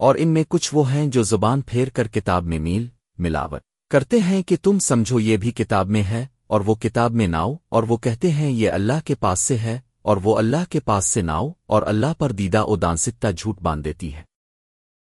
اور ان میں کچھ وہ ہیں جو زبان پھیر کر کتاب میں میل، ملاوٹ کرتے ہیں کہ تم سمجھو یہ بھی کتاب میں ہے، اور وہ کتاب میں ناؤ، اور وہ کہتے ہیں یہ اللہ کے پاس سے ہے، اور وہ اللہ کے پاس سے ناؤ، اور اللہ پر دیدہ و دانستہ جھوٹ باندھ دیتی ہے۔